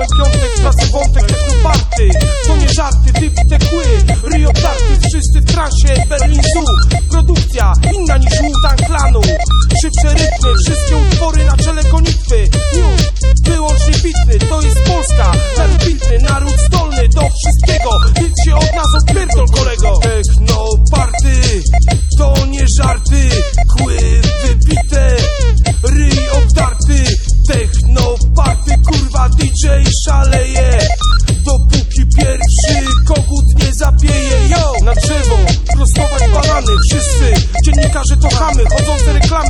Cały piątek, klasy wątek, technoparty To nie żarty, dyp, te kły. Ryj obdarty, wszyscy w transie, Berlin Zoo. i szaleje. Dopóki pierwszy kogut nie zapieje. Yo! Na drzewo, prostować banany Wszyscy. Dziennikarze to chamy, chodzące reklamy.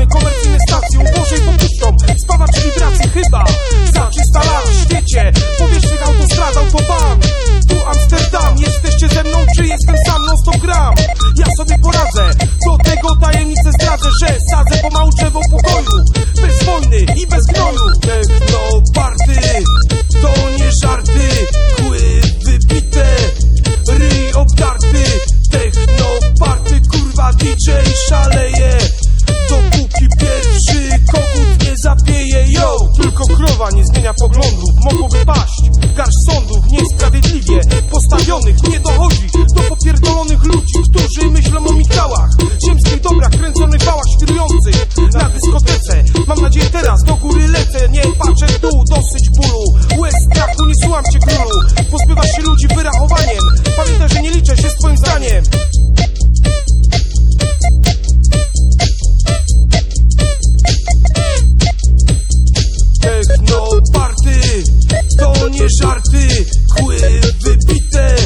DJ szaleje. Dopóki pierwszy kogut nie zapieje, yo. Tylko krowa nie zmienia poglądu. Technoparty To nie żarty Chły wybite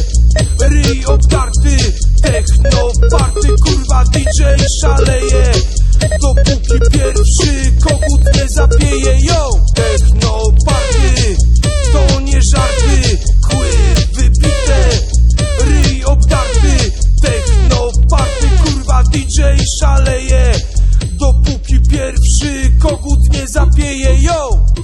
Ryj obdarty. Technoparty Kurwa DJ szaleje Dopóki pierwszy kogut nie zapieje. zapieje, yo!